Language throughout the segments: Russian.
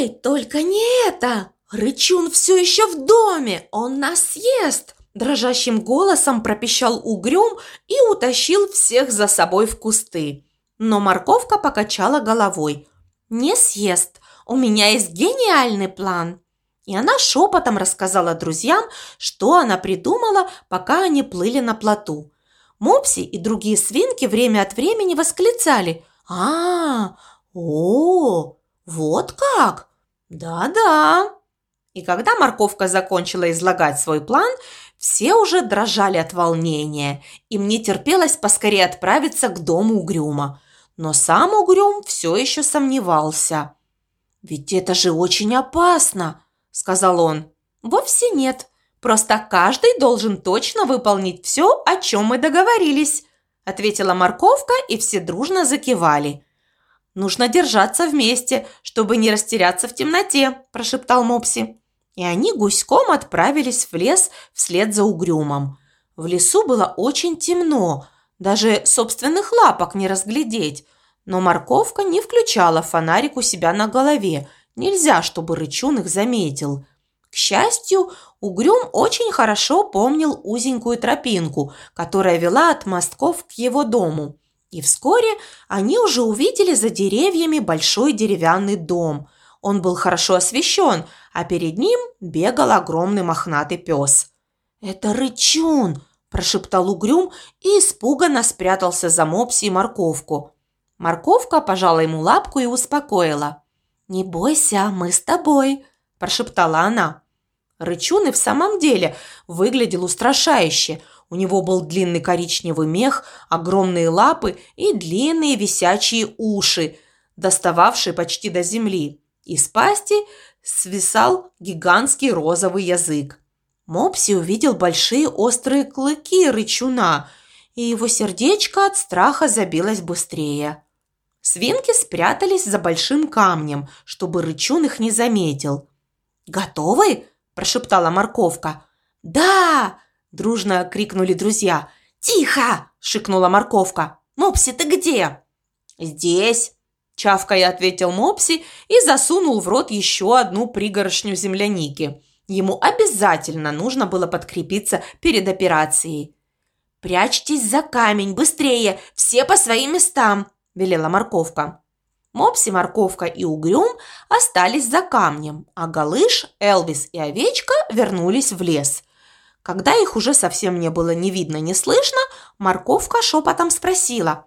Эй, только не это! Рычун все еще в доме, он нас съест!» Дрожащим голосом пропищал угрюм и утащил всех за собой в кусты. Но морковка покачала головой. «Не съест, у меня есть гениальный план!» И она шепотом рассказала друзьям, что она придумала, пока они плыли на плоту. Мопси и другие свинки время от времени восклицали «А, о, вот как! Да-да!» И когда морковка закончила излагать свой план, все уже дрожали от волнения. Им не терпелось поскорее отправиться к дому Угрюма. Но сам Угрюм все еще сомневался. «Ведь это же очень опасно!» – сказал он. «Вовсе нет. Просто каждый должен точно выполнить все, о чем мы договорились», – ответила морковка, и все дружно закивали. «Нужно держаться вместе, чтобы не растеряться в темноте», – прошептал Мопси. И они гуськом отправились в лес вслед за угрюмом. В лесу было очень темно, даже собственных лапок не разглядеть. Но морковка не включала фонарик у себя на голове. Нельзя, чтобы рычун их заметил. К счастью, Угрюм очень хорошо помнил узенькую тропинку, которая вела от мостков к его дому. И вскоре они уже увидели за деревьями большой деревянный дом. Он был хорошо освещен, а перед ним бегал огромный мохнатый пес. «Это рычун!» – прошептал Угрюм и испуганно спрятался за мопси и морковку. Морковка пожала ему лапку и успокоила. «Не бойся, мы с тобой», – прошептала она. Рычун и в самом деле выглядел устрашающе. У него был длинный коричневый мех, огромные лапы и длинные висячие уши, достававшие почти до земли. Из пасти свисал гигантский розовый язык. Мопси увидел большие острые клыки рычуна, и его сердечко от страха забилось быстрее. Свинки спрятались за большим камнем, чтобы рычун их не заметил. «Готовы?» – прошептала морковка. «Да!» – дружно крикнули друзья. «Тихо!» – шикнула морковка. «Мопси, ты где?» «Здесь!» Чавкая ответил Мопси и засунул в рот еще одну пригоршню земляники. Ему обязательно нужно было подкрепиться перед операцией. «Прячьтесь за камень, быстрее, все по своим местам!» – велела морковка. Мопси, морковка и угрюм остались за камнем, а Галыш, Элвис и овечка вернулись в лес. Когда их уже совсем не было ни видно, ни слышно, морковка шепотом спросила.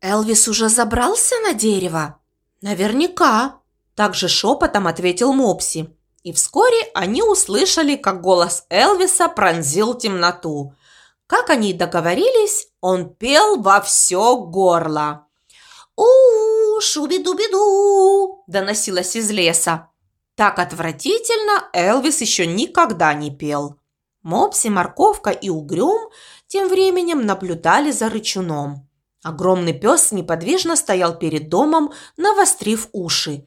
«Элвис уже забрался на дерево?» «Наверняка», – также шепотом ответил Мопси. И вскоре они услышали, как голос Элвиса пронзил темноту. Как они и договорились, он пел во все горло. у шуби-дуби-ду!» – доносилось из леса. Так отвратительно Элвис еще никогда не пел. Мопси, Морковка и Угрюм тем временем наблюдали за рычуном. Огромный пес неподвижно стоял перед домом, навострив уши.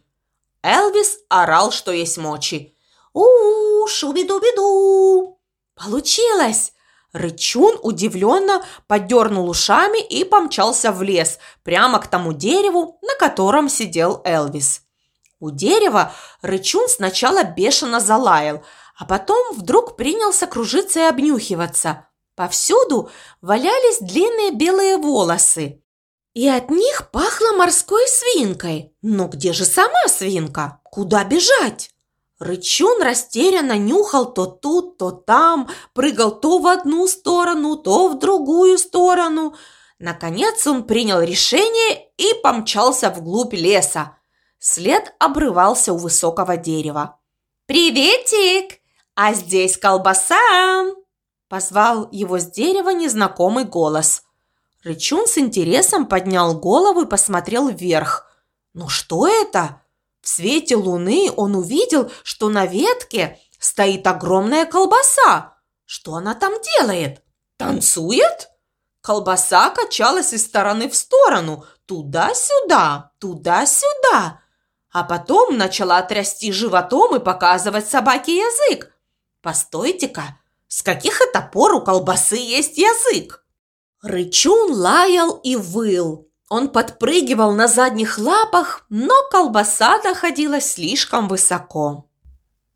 Элвис орал, что есть мочи. у шуби-дуби-ду!» «Получилось!» Рычун удивленно подернул ушами и помчался в лес, прямо к тому дереву, на котором сидел Элвис. У дерева Рычун сначала бешено залаял, а потом вдруг принялся кружиться и обнюхиваться. Повсюду валялись длинные белые волосы. И от них пахло морской свинкой. Но где же сама свинка? Куда бежать? Рычун растерянно нюхал то тут, то там, прыгал то в одну сторону, то в другую сторону. Наконец он принял решение и помчался вглубь леса. След обрывался у высокого дерева. «Приветик! А здесь колбаса!» Позвал его с дерева незнакомый голос. Рычун с интересом поднял голову и посмотрел вверх. «Ну что это?» В свете луны он увидел, что на ветке стоит огромная колбаса. Что она там делает? Танцует? Колбаса качалась из стороны в сторону, туда-сюда, туда-сюда. А потом начала трясти животом и показывать собаке язык. Постойте-ка, с каких это пор у колбасы есть язык? Рычун лаял и выл. Он подпрыгивал на задних лапах, но колбаса находилась слишком высоко.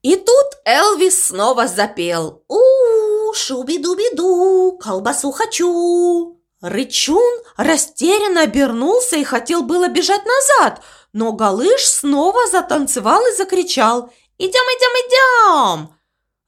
И тут Элвис снова запел у шуби-дуби-ду, колбасу хочу!» Рычун растерянно обернулся и хотел было бежать назад, но Галыш снова затанцевал и закричал «Идем, идем, идем!»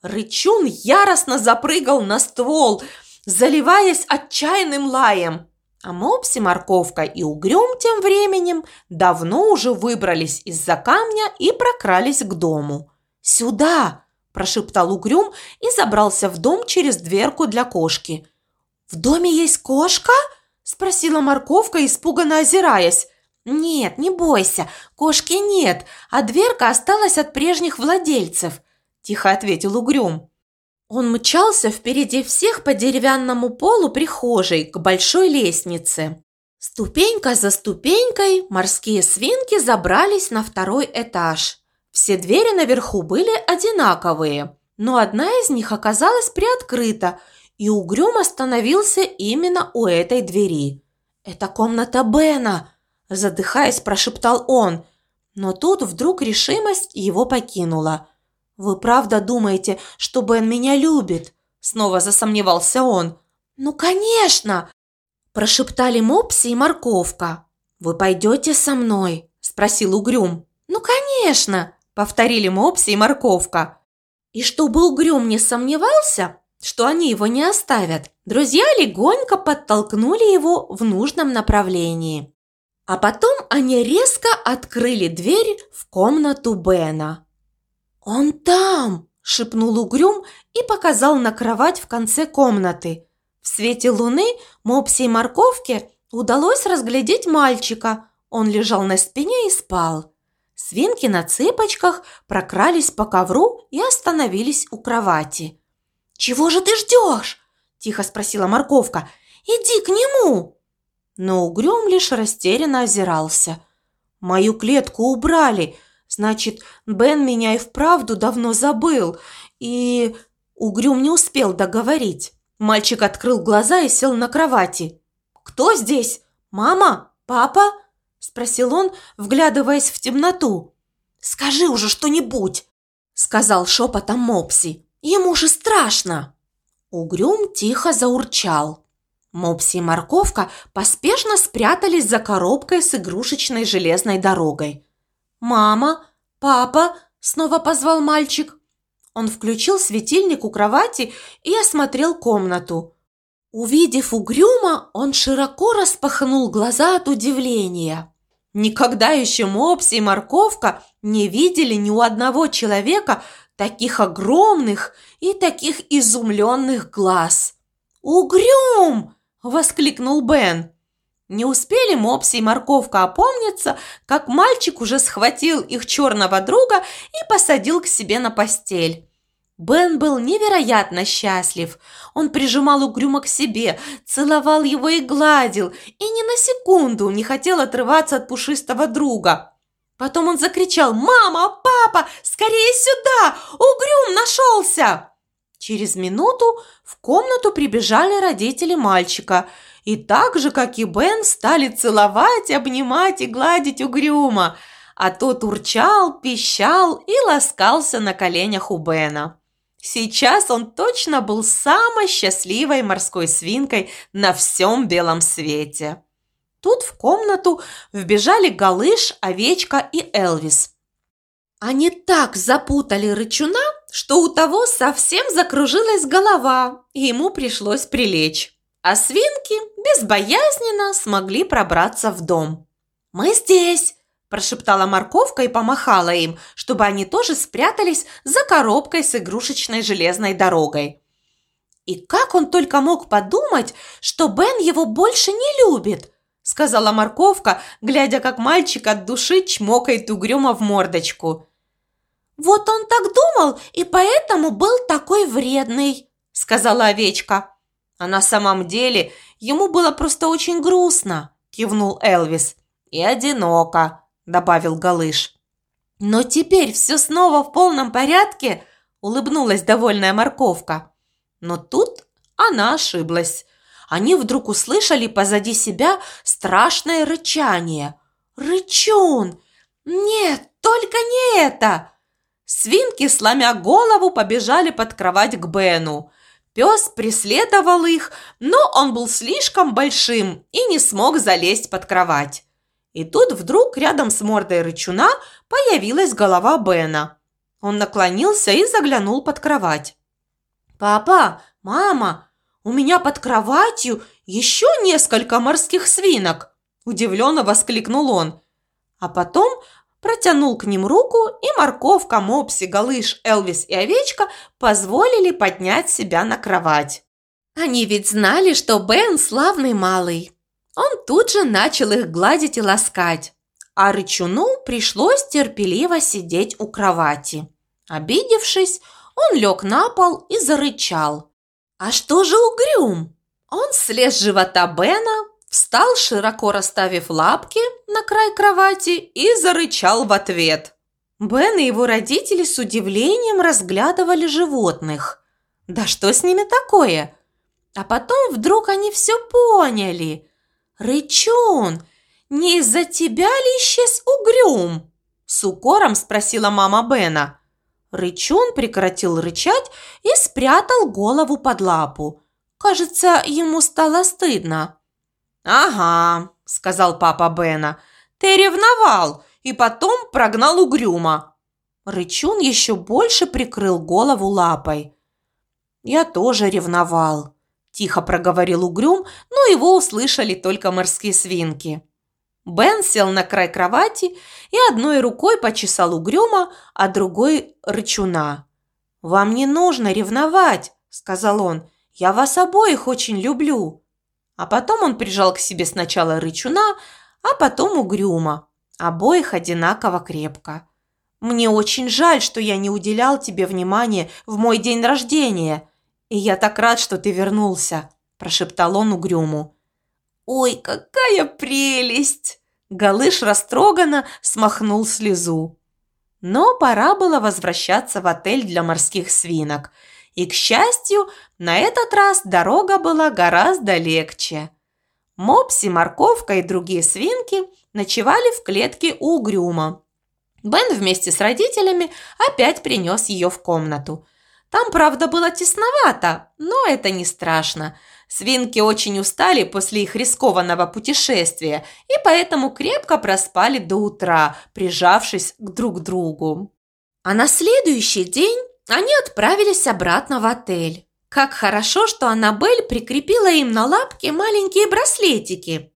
Рычун яростно запрыгал на ствол, заливаясь отчаянным лаем. А Мопси, Морковка и Угрюм тем временем давно уже выбрались из-за камня и прокрались к дому. «Сюда!» – прошептал Угрюм и забрался в дом через дверку для кошки. «В доме есть кошка?» – спросила Морковка, испуганно озираясь. «Нет, не бойся, кошки нет, а дверка осталась от прежних владельцев», – тихо ответил Угрюм. Он мчался впереди всех по деревянному полу прихожей к большой лестнице. Ступенька за ступенькой морские свинки забрались на второй этаж. Все двери наверху были одинаковые, но одна из них оказалась приоткрыта, и угрюм остановился именно у этой двери. «Это комната Бена!» – задыхаясь, прошептал он. Но тут вдруг решимость его покинула. «Вы правда думаете, что Бен меня любит?» – снова засомневался он. «Ну, конечно!» – прошептали Мопси и Морковка. «Вы пойдете со мной?» – спросил Угрюм. «Ну, конечно!» – повторили Мопси и Морковка. И чтобы Угрюм не сомневался, что они его не оставят, друзья легонько подтолкнули его в нужном направлении. А потом они резко открыли дверь в комнату Бена. «Он там!» – шепнул Угрюм и показал на кровать в конце комнаты. В свете луны Мопси и Морковке удалось разглядеть мальчика. Он лежал на спине и спал. Свинки на цыпочках прокрались по ковру и остановились у кровати. «Чего же ты ждешь?» – тихо спросила морковка. «Иди к нему!» Но угрюм лишь растерянно озирался. «Мою клетку убрали. Значит, Бен меня и вправду давно забыл. И...» Угрюм не успел договорить. Мальчик открыл глаза и сел на кровати. «Кто здесь? Мама? Папа?» спросил он, вглядываясь в темноту. «Скажи уже что-нибудь!» – сказал шепотом Мопси. «Ему же страшно!» Угрюм тихо заурчал. Мопси и Морковка поспешно спрятались за коробкой с игрушечной железной дорогой. «Мама! Папа!» – снова позвал мальчик. Он включил светильник у кровати и осмотрел комнату. Увидев угрюма, он широко распахнул глаза от удивления. Никогда еще Мопси и Морковка не видели ни у одного человека таких огромных и таких изумленных глаз. «Угрюм!» – воскликнул Бен. Не успели Мопси и Морковка опомниться, как мальчик уже схватил их черного друга и посадил к себе на постель. Бен был невероятно счастлив. Он прижимал угрюмо к себе, целовал его и гладил, и ни на секунду не хотел отрываться от пушистого друга. Потом он закричал «Мама! Папа! Скорее сюда! Угрюм нашелся!» Через минуту в комнату прибежали родители мальчика и так же, как и Бен, стали целовать, обнимать и гладить угрюма, а тот урчал, пищал и ласкался на коленях у Бена. Сейчас он точно был самой счастливой морской свинкой на всем белом свете. Тут в комнату вбежали Галыш, Овечка и Элвис. Они так запутали рычуна, что у того совсем закружилась голова, и ему пришлось прилечь. А свинки безбоязненно смогли пробраться в дом. «Мы здесь!» прошептала морковка и помахала им, чтобы они тоже спрятались за коробкой с игрушечной железной дорогой. И как он только мог подумать, что Бен его больше не любит, сказала морковка, глядя, как мальчик от души чмокает угрюмо в мордочку. «Вот он так думал и поэтому был такой вредный», сказала овечка. «А на самом деле ему было просто очень грустно», кивнул Элвис. «И одиноко», – добавил Галыш. «Но теперь все снова в полном порядке?» – улыбнулась довольная морковка. Но тут она ошиблась. они вдруг услышали позади себя страшное рычание. «Рычун! Нет, только не это!» Свинки, сломя голову, побежали под кровать к Бену. Пес преследовал их, но он был слишком большим и не смог залезть под кровать. И тут вдруг рядом с мордой рычуна появилась голова Бена. Он наклонился и заглянул под кровать. «Папа, мама, у меня под кроватью еще несколько морских свинок!» Удивленно воскликнул он. А потом протянул к ним руку, и морковка, мопси, галыш, Элвис и овечка позволили поднять себя на кровать. Они ведь знали, что Бен славный малый. Он тут же начал их гладить и ласкать, а рычуну пришлось терпеливо сидеть у кровати. Обидевшись, он лег на пол и зарычал. «А что же угрюм?» Он слез с живота Бена, встал, широко расставив лапки на край кровати и зарычал в ответ. Бен и его родители с удивлением разглядывали животных. Да что с ними такое? А потом вдруг они все поняли. «Рычун, не из-за тебя ли исчез угрюм?» С укором спросила мама Бена. Рычун прекратил рычать и спрятал голову под лапу. Кажется, ему стало стыдно. «Ага», – сказал папа Бена. «Ты ревновал и потом прогнал угрюма». Рычун еще больше прикрыл голову лапой. «Я тоже ревновал», – тихо проговорил угрюм, но его услышали только морские свинки. Бен сел на край кровати и одной рукой почесал угрюма, а другой – рычуна. «Вам не нужно ревновать», – сказал он. «Я вас обоих очень люблю». А потом он прижал к себе сначала рычуна, а потом угрюма. Обоих одинаково крепко. «Мне очень жаль, что я не уделял тебе внимания в мой день рождения. И я так рад, что ты вернулся», – прошептал он угрюму. «Ой, какая прелесть!» Галыш растроганно смахнул слезу. Но пора было возвращаться в отель для морских свинок – и, к счастью, на этот раз дорога была гораздо легче. Мопси, морковка и другие свинки ночевали в клетке у угрюма. Бен вместе с родителями опять принес ее в комнату. Там, правда, было тесновато, но это не страшно. Свинки очень устали после их рискованного путешествия и поэтому крепко проспали до утра, прижавшись друг к другу. А на следующий день они отправились обратно в отель. Как хорошо, что Аннабель прикрепила им на лапки маленькие браслетики.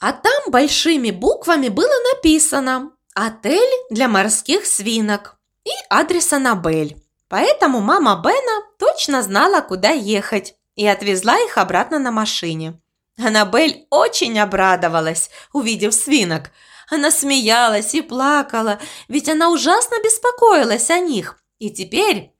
А там большими буквами было написано «Отель для морских свинок» и адрес Аннабель. Поэтому мама Бена точно знала, куда ехать, и отвезла их обратно на машине. Аннабель очень обрадовалась, увидев свинок. Она смеялась и плакала, ведь она ужасно беспокоилась о них и теперь,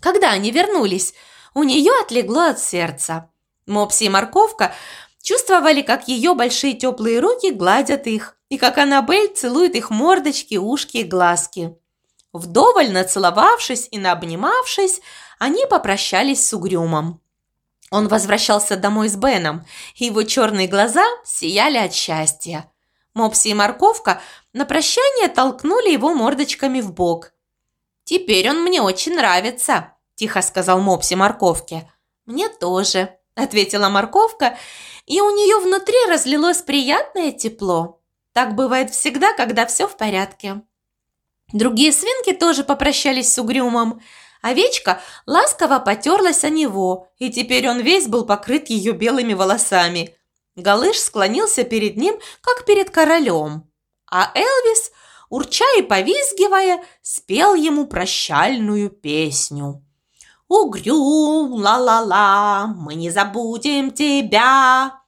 когда они вернулись, у нее отлегло от сердца. Мопси и Морковка чувствовали, как ее большие теплые руки гладят их, и как Аннабель целует их мордочки, ушки и глазки. Вдоволь нацеловавшись и наобнимавшись, они попрощались с Угрюмом. Он возвращался домой с Беном, и его черные глаза сияли от счастья. Мопси и Морковка на прощание толкнули его мордочками в бок – «Теперь он мне очень нравится», – тихо сказал Мопси морковке. «Мне тоже», – ответила морковка, и у нее внутри разлилось приятное тепло. Так бывает всегда, когда все в порядке. Другие свинки тоже попрощались с угрюмом. Овечка ласково потерлась о него, и теперь он весь был покрыт ее белыми волосами. Галыш склонился перед ним, как перед королем. А Элвис – урча и повизгивая, спел ему прощальную песню. «Угрюм, ла-ла-ла, мы не забудем тебя!»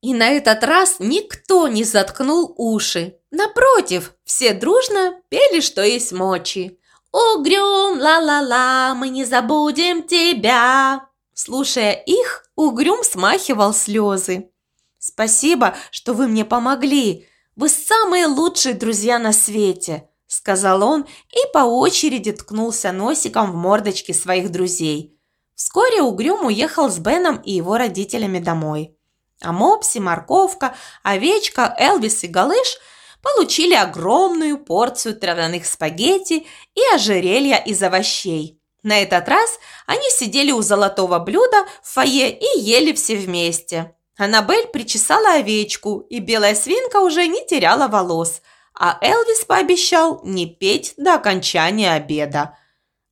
И на этот раз никто не заткнул уши. Напротив, все дружно пели, что есть мочи. «Угрюм, ла-ла-ла, мы не забудем тебя!» Слушая их, Угрюм смахивал слезы. «Спасибо, что вы мне помогли!» «Вы самые лучшие друзья на свете!» – сказал он и по очереди ткнулся носиком в мордочки своих друзей. Вскоре Угрюм уехал с Беном и его родителями домой. А Мопси, Морковка, Овечка, Элвис и Галыш получили огромную порцию травяных спагетти и ожерелья из овощей. На этот раз они сидели у золотого блюда в фойе и ели все вместе. Аннабель причесала овечку, и белая свинка уже не теряла волос, а Элвис пообещал не петь до окончания обеда.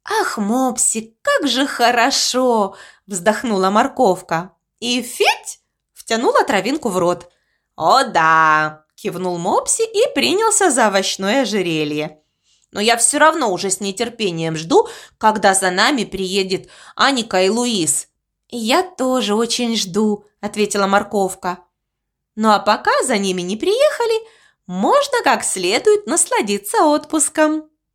«Ах, Мопси, как же хорошо!» – вздохнула морковка. «И феть!» – втянула травинку в рот. «О да!» – кивнул Мопси и принялся за овощное ожерелье. «Но я все равно уже с нетерпением жду, когда за нами приедет Аника и Луис». «Я тоже очень жду», – ответила морковка. «Ну а пока за ними не приехали, можно как следует насладиться отпуском».